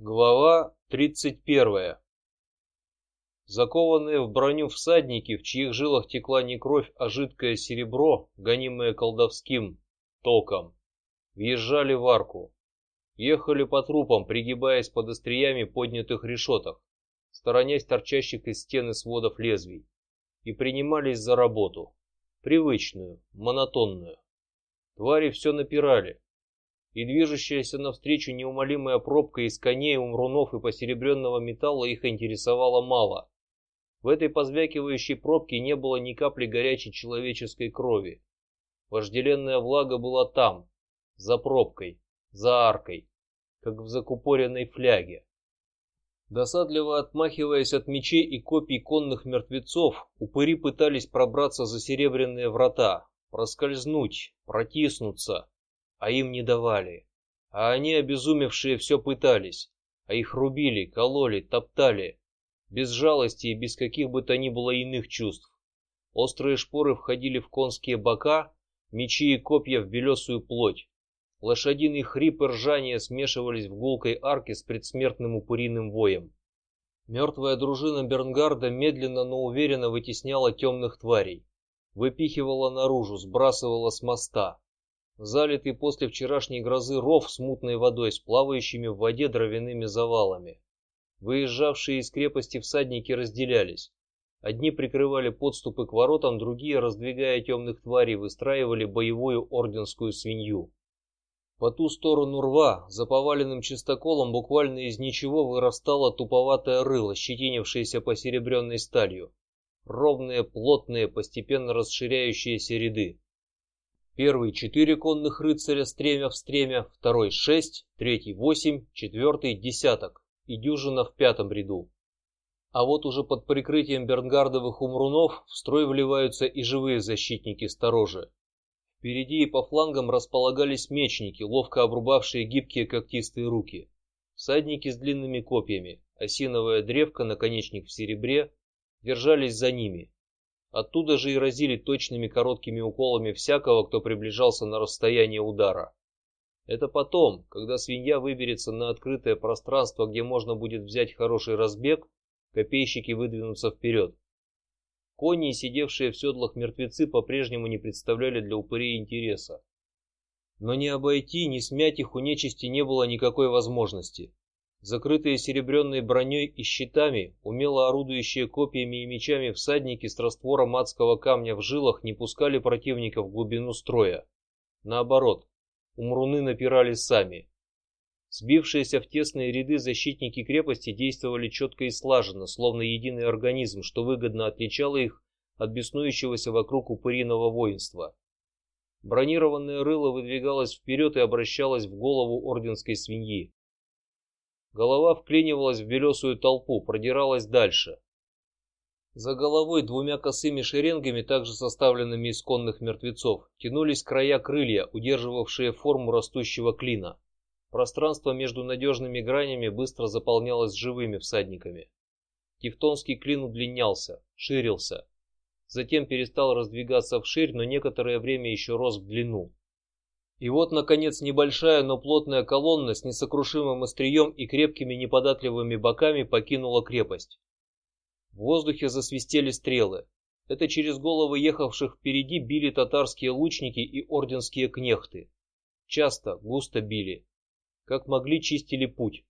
Глава тридцать первая. Закованные в броню всадники, в чьих жилах текла не кровь, а жидкое серебро, гонимое колдовским током, въезжали в арку, ехали по трупам, пригибаясь под остриями поднятых решеток, сторонясь торчащих из стены сводов лезвий, и принимались за работу, привычную, монотонную. Твари все напирали, и движущаяся навстречу неумолимая пробка из коней, умрунов и посеребренного металла их интересовала мало. В этой позвякивающей пробке не было ни капли горячей человеческой крови. Вожделенная влага была там, за пробкой, за аркой, как в закупоренной фляге. Досадливо отмахиваясь от мечей и копий конных мертвецов, упыри пытались пробраться за серебряные врата, проскользнуть, протиснуться, а им не давали. А они, обезумевшие, все пытались, а их рубили, кололи, топтали, без жалости и без каких бы то ни было иных чувств. Острые шпоры входили в конские бока, мечи и копья в белесую плоть. Лошадиный хрип и ржание смешивались в гулкой арке с предсмертным упыриным воем. Мертвая дружина Бернгарда медленно, но уверенно вытесняла темных тварей, выпихивала наружу, сбрасывала с моста залитый после вчерашней грозы ров с мутной водой, с плавающими в воде дровяными завалами. Выезжавшие из крепости всадники разделялись. Одни прикрывали подступы к воротам, другие, раздвигая темных тварей, выстраивали боевую орденскую свинью. По ту сторону рва, за поваленным чистоколом, буквально из ничего вырастало туповатое рыло, щетинившееся посеребренной сталью. Ровные, плотные, постепенно расширяющиеся ряды. Первый четыре конных рыцаря стремя в стремя, второй шесть, третий восемь, четвертый десяток и дюжина в пятом ряду. А вот уже под прикрытием бернгардовых умрунов в строй вливаются и живые защитники сторожи. Впереди и по флангам располагались мечники, ловко обрубавшие гибкие когтистые руки, всадники с длинными копьями, осиновая древка, наконечник в серебре, держались за ними, Оттуда же и разили точными короткими уколами всякого, кто приближался на расстояние удара. Это потом, когда свинья выберется на открытое пространство, где можно будет взять хороший разбег, копейщики выдвинутся вперед. Кони, сидевшие в седлах мертвецы, по-прежнему не представляли для упырей интереса. Но не обойти, не смять их у нечисти не было никакой возможности. Закрытые серебряной броней и щитами, умело орудующие копьями и мечами всадники с раствором адского камня в жилах не пускали противника в глубину строя. Наоборот, умруны напирали сами. Сбившиеся в тесные ряды защитники крепости действовали четко и слаженно, словно единый организм, что выгодно отличало их от беснующегося вокруг упыриного воинства. Бронированное рыло выдвигалось вперед и обращалось в голову орденской свиньи. Голова вклинивалась в белесую толпу, продиралась дальше. За головой двумя косыми шеренгами, также составленными из конных мертвецов, тянулись края крылья, удерживавшие форму растущего клина. Пространство между надежными гранями быстро заполнялось живыми всадниками. Тевтонский клин удлинялся, ширился, затем перестал раздвигаться вширь, но некоторое время еще рос в длину. И вот, наконец, небольшая, но плотная колонна с несокрушимым острием и крепкими неподатливыми боками покинула крепость. В воздухе засвистели стрелы. Это через головы ехавших впереди били татарские лучники и орденские кнехты. Часто, густо били. Как могли, чистили путь.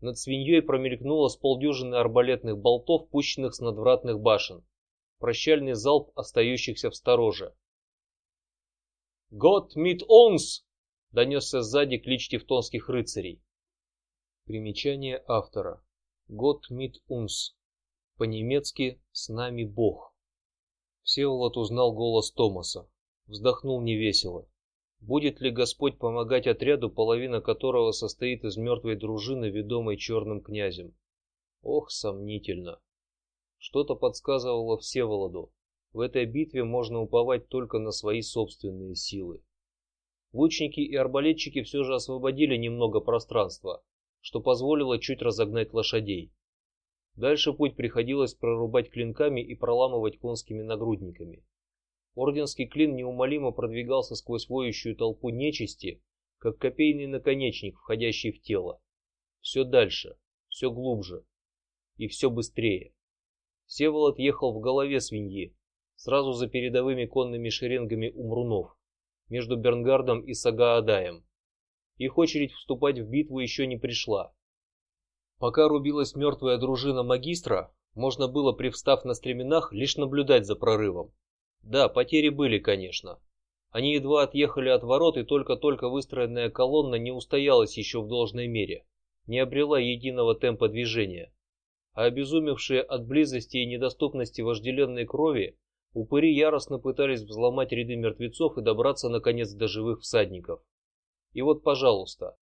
Над свиньей промелькнуло с полдюжины арбалетных болтов, пущенных с надвратных башен. Прощальный залп остающихся в стороже. «Гот мит онс!» — донесся сзади клич тевтонских рыцарей. Примечание автора. «Гот мит унс». По-немецки «С нами Бог». Всеволод узнал голос Томаса, вздохнул невесело. Будет ли Господь помогать отряду, половина которого состоит из мертвой дружины, ведомой черным князем? Ох, сомнительно. Что-то подсказывало Всеволоду. В этой битве можно уповать только на свои собственные силы. Лучники и арбалетчики все же освободили немного пространства, что позволило чуть разогнать лошадей. Дальше путь приходилось прорубать клинками и проламывать конскими нагрудниками. Орденский клин неумолимо продвигался сквозь воющую толпу нечисти, как копейный наконечник, входящий в тело. все дальше, все глубже и все быстрее. Всеволод ехал в голове свиньи, сразу за передовыми конными шеренгами умрунов, между Бернгардом и Сагаадаем. Их очередь вступать в битву еще не пришла. Пока рубилась мертвая дружина магистра, можно было, привстав на стременах, лишь наблюдать за прорывом. Да, потери были, конечно. Они едва отъехали от ворот, и только-только выстроенная колонна не устоялась еще в должной мере, не обрела единого темпа движения а обезумевшие от близости и недоступности вожделенной крови, упыри яростно пытались взломать ряды мертвецов и добраться наконец до живых всадников. И вот, пожалуйста,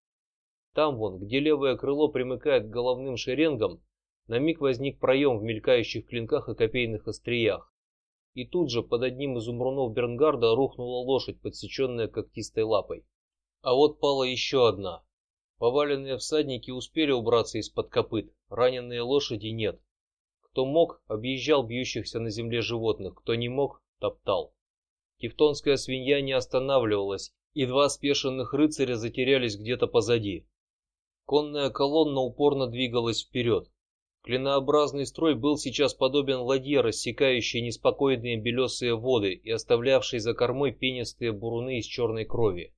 там вон, где левое крыло примыкает к головным шеренгам, на миг возник проем в мелькающих клинках и копейных остриях, и тут же под одним из умрунов Бернгарда рухнула лошадь, подсеченная когтистой лапой. А вот пала еще одна, Поваленные всадники успели убраться из-под копыт, раненые лошади нет. Кто мог, объезжал бьющихся на земле животных, кто не мог, топтал. Тевтонская свинья не останавливалась, и два спешенных рыцаря затерялись где-то позади. Конная колонна упорно двигалась вперед. Клинообразный строй был сейчас подобен ладье, рассекающей неспокойные белесые воды и оставлявшей за кормой пенистые буруны из черной крови.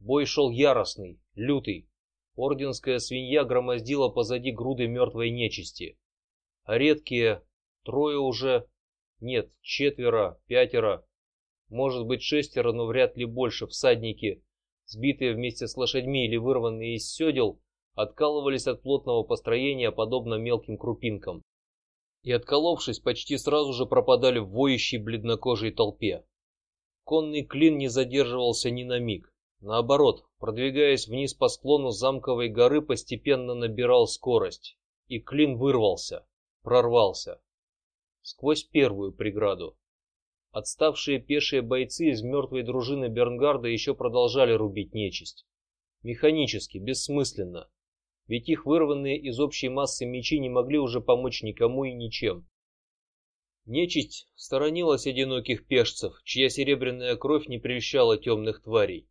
Бой шел яростный, лютый, Орденская свинья громоздила позади груды мертвой нечисти, редкие трое уже, нет, четверо, пятеро, может быть шестеро, но вряд ли больше всадники, сбитые вместе с лошадьми или вырванные из седел, откалывались от плотного построения подобно мелким крупинкам, и отколовшись, почти сразу же пропадали в воющей бледнокожей толпе. Конный клин не задерживался ни на миг. Наоборот, продвигаясь вниз по склону замковой горы, постепенно набирал скорость, и клин вырвался, прорвался сквозь первую преграду. Отставшие пешие бойцы из мертвой дружины Бернгарда еще продолжали рубить нечисть, механически, бессмысленно, ведь их вырванные из общей массы мечи не могли уже помочь никому и ничем. Нечисть сторонилась одиноких пешцев, чья серебряная кровь не прельщала темных тварей.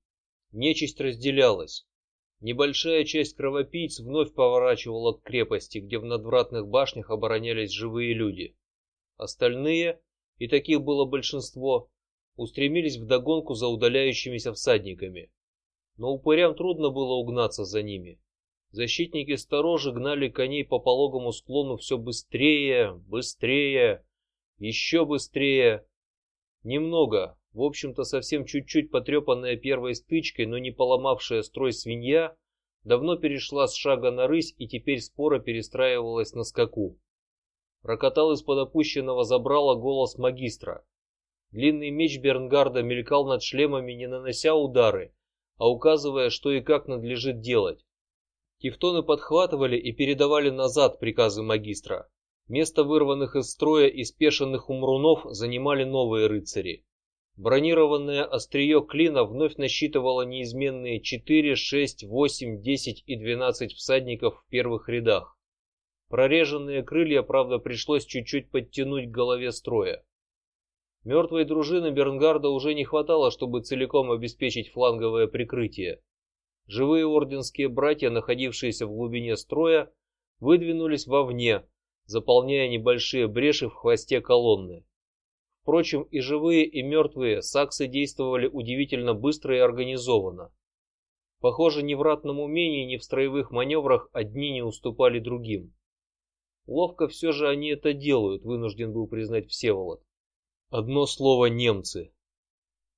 Нечисть разделялась. Небольшая часть кровопийц вновь поворачивала к крепости, где в надвратных башнях оборонялись живые люди. Остальные, и таких было большинство, устремились в догонку за удаляющимися всадниками. Но упырям трудно было угнаться за ними. Защитники сторожи гнали коней по пологому склону все быстрее, быстрее, еще быстрее. Немного, в общем-то, совсем чуть-чуть потрепанная первой стычкой, но не поломавшая строй свинья, давно перешла с шага на рысь и теперь споро перестраивалась на скаку. Рокотал из-под опущенного забрала голос магистра. Длинный меч Бернгарда мелькал над шлемами, не нанося удары, а указывая, что и как надлежит делать. Тевтоны подхватывали и передавали назад приказы магистра. Место вырванных из строя и спешенных умрунов занимали новые рыцари. Бронированное острие клина вновь насчитывало неизменные 4, 6, 8, 10 и 12 всадников в первых рядах. Прореженные крылья, правда, пришлось чуть-чуть подтянуть к голове строя. Мертвой дружины Бернгарда уже не хватало, чтобы целиком обеспечить фланговое прикрытие. Живые орденские братья, находившиеся в глубине строя, выдвинулись вовне, заполняя небольшие бреши в хвосте колонны. Впрочем, и живые, и мертвые саксы действовали удивительно быстро и организованно. Похоже, ни в ратном умении, ни в строевых маневрах одни не уступали другим. Ловко все же они это делают, вынужден был признать Всеволод. Одно слово немцы.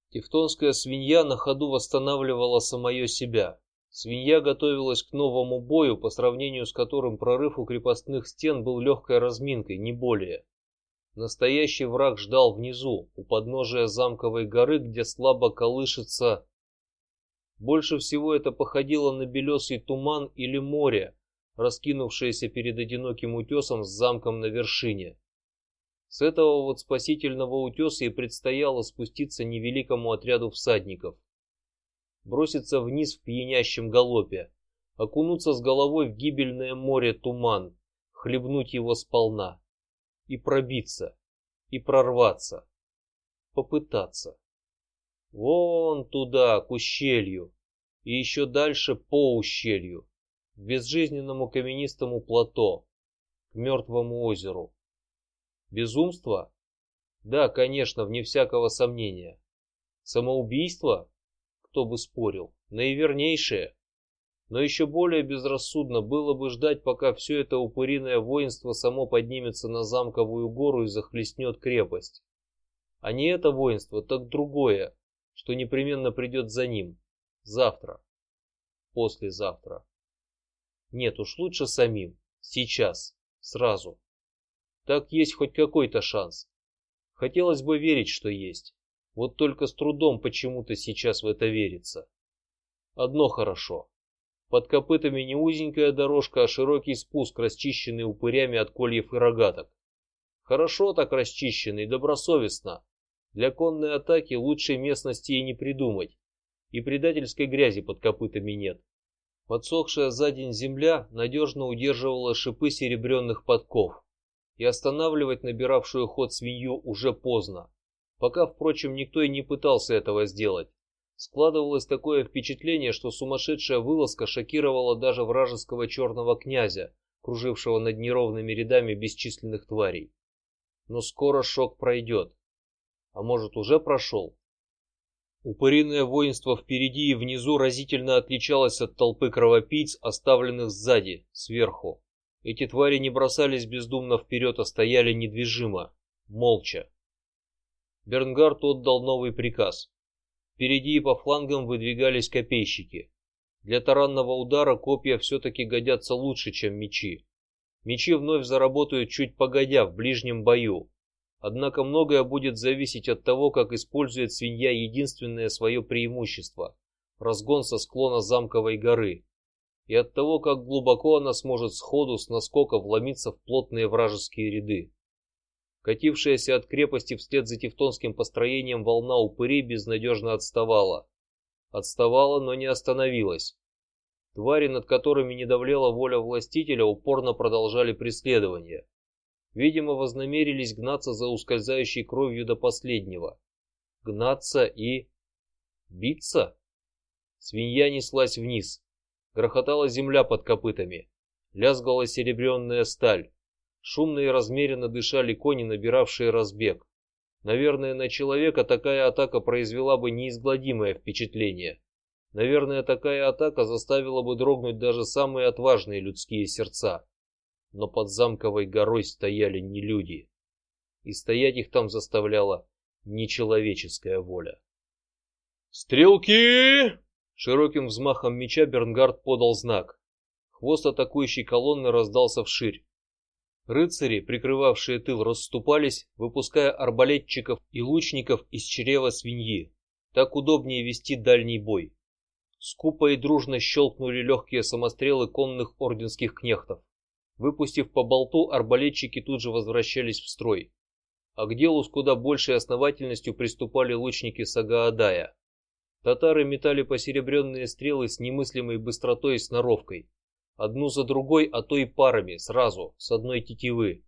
Тевтонская свинья на ходу восстанавливала самое себя. Свинья готовилась к новому бою, по сравнению с которым прорыв у крепостных стен был легкой разминкой, не более. Настоящий враг ждал внизу, у подножия замковой горы, где слабо колышется. Больше всего это походило на белесый туман или море, раскинувшееся перед одиноким утесом с замком на вершине. С этого вот спасительного утеса и предстояло спуститься невеликому отряду всадников, броситься вниз в пьянящем галопе, окунуться с головой в гибельное море туман, хлебнуть его сполна и пробиться, и прорваться, попытаться. Вон туда, к ущелью, и еще дальше по ущелью, к безжизненному каменистому плато, к мертвому озеру. Безумство? Да, конечно, вне всякого сомнения. Самоубийство? Кто бы спорил? Наивернейшее. Но еще более безрассудно было бы ждать, пока все это упыриное воинство само поднимется на замковую гору и захлестнет крепость. А не это воинство, так другое, что непременно придет за ним. Завтра. Послезавтра. Нет уж лучше самим. Сейчас. Сразу. Так есть хоть какой-то шанс. Хотелось бы верить, что есть. Вот только с трудом почему-то сейчас в это верится. Одно хорошо. Под копытами не узенькая дорожка, а широкий спуск, расчищенный упырями от кольев и рогаток. Хорошо так расчищенный, добросовестно. Для конной атаки лучшей местности и не придумать, и предательской грязи под копытами нет. Подсохшая за день земля надежно удерживала шипы серебряных подков, и останавливать набиравшую ход свинью уже поздно. Пока, впрочем, никто и не пытался этого сделать. Складывалось такое впечатление, что сумасшедшая вылазка шокировала даже вражеского черного князя, кружившего над неровными рядами бесчисленных тварей. Но скоро шок пройдет, а может уже прошел. Упыриное воинство впереди и внизу разительно отличалось от толпы кровопийц, оставленных сзади, сверху. Эти твари не бросались бездумно вперед, а стояли недвижимо, молча. Бернгард отдал новый приказ. Впереди и по флангам выдвигались копейщики. Для таранного удара копья все-таки годятся лучше, чем мечи. Мечи вновь заработают чуть погодя в ближнем бою. Однако многое будет зависеть от того, как использует свинья единственное свое преимущество – разгон со склона замковой горы, и от того, как глубоко она сможет сходу с наскока вломиться в плотные вражеские ряды. Катившаяся от крепости вслед за тевтонским построением волна упырей безнадежно отставала. Отставала, но не остановилась. Твари, над которыми не давлела воля властителя, упорно продолжали преследование. Видимо, вознамерились гнаться за ускользающей кровью до последнего. Гнаться и биться. Свинья неслась вниз. Грохотала земля под копытами. Лязгала серебряная сталь. Шумно и размеренно дышали кони, набиравшие разбег. Наверное, на человека такая атака произвела бы неизгладимое впечатление. Наверное, такая атака заставила бы дрогнуть даже самые отважные людские сердца. Но под замковой горой стояли не люди, и стоять их там заставляла нечеловеческая воля. Стрелки! Широким взмахом меча Бернгард подал знак. Хвост атакующей колонны раздался вширь. Рыцари, прикрывавшие тыл, расступались, выпуская арбалетчиков и лучников из чрева свиньи. Так удобнее вести дальний бой. Скупо и дружно щелкнули легкие самострелы конных орденских кнехтов. Выпустив по болту, арбалетчики тут же возвращались в строй. А к делу с куда большей основательностью приступали лучники Сагаадая. Татары метали посеребренные стрелы с немыслимой быстротой и сноровкой одну за другой, а то и парами, сразу, с одной тетивы.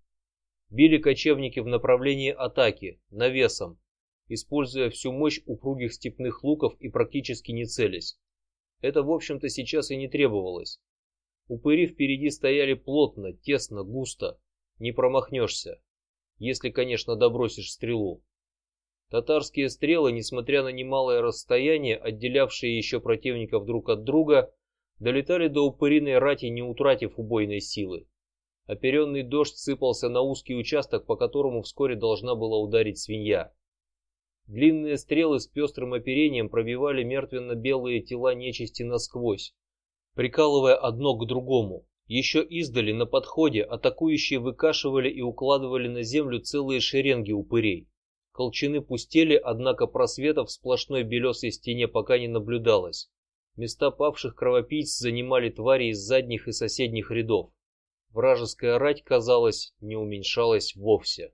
Били кочевники в направлении атаки, навесом, используя всю мощь упругих степных луков и практически не целясь. Это, в общем-то, сейчас и не требовалось. Упыри впереди стояли плотно, тесно, густо, не промахнешься, если, конечно, добросишь стрелу. Татарские стрелы, несмотря на немалое расстояние, отделявшее еще противников друг от друга, долетали до упыриной рати, не утратив убойной силы. Оперенный дождь сыпался на узкий участок, по которому вскоре должна была ударить свинья. Длинные стрелы с пестрым оперением пробивали мертвенно-белые тела нечисти насквозь, прикалывая одно к другому. Еще издали на подходе атакующие выкашивали и укладывали на землю целые шеренги упырей. Колчаны пустели, однако просветов в сплошной белесой стене пока не наблюдалось. Места павших кровопийц занимали твари из задних и соседних рядов. Вражеская рать, казалось, не уменьшалась вовсе.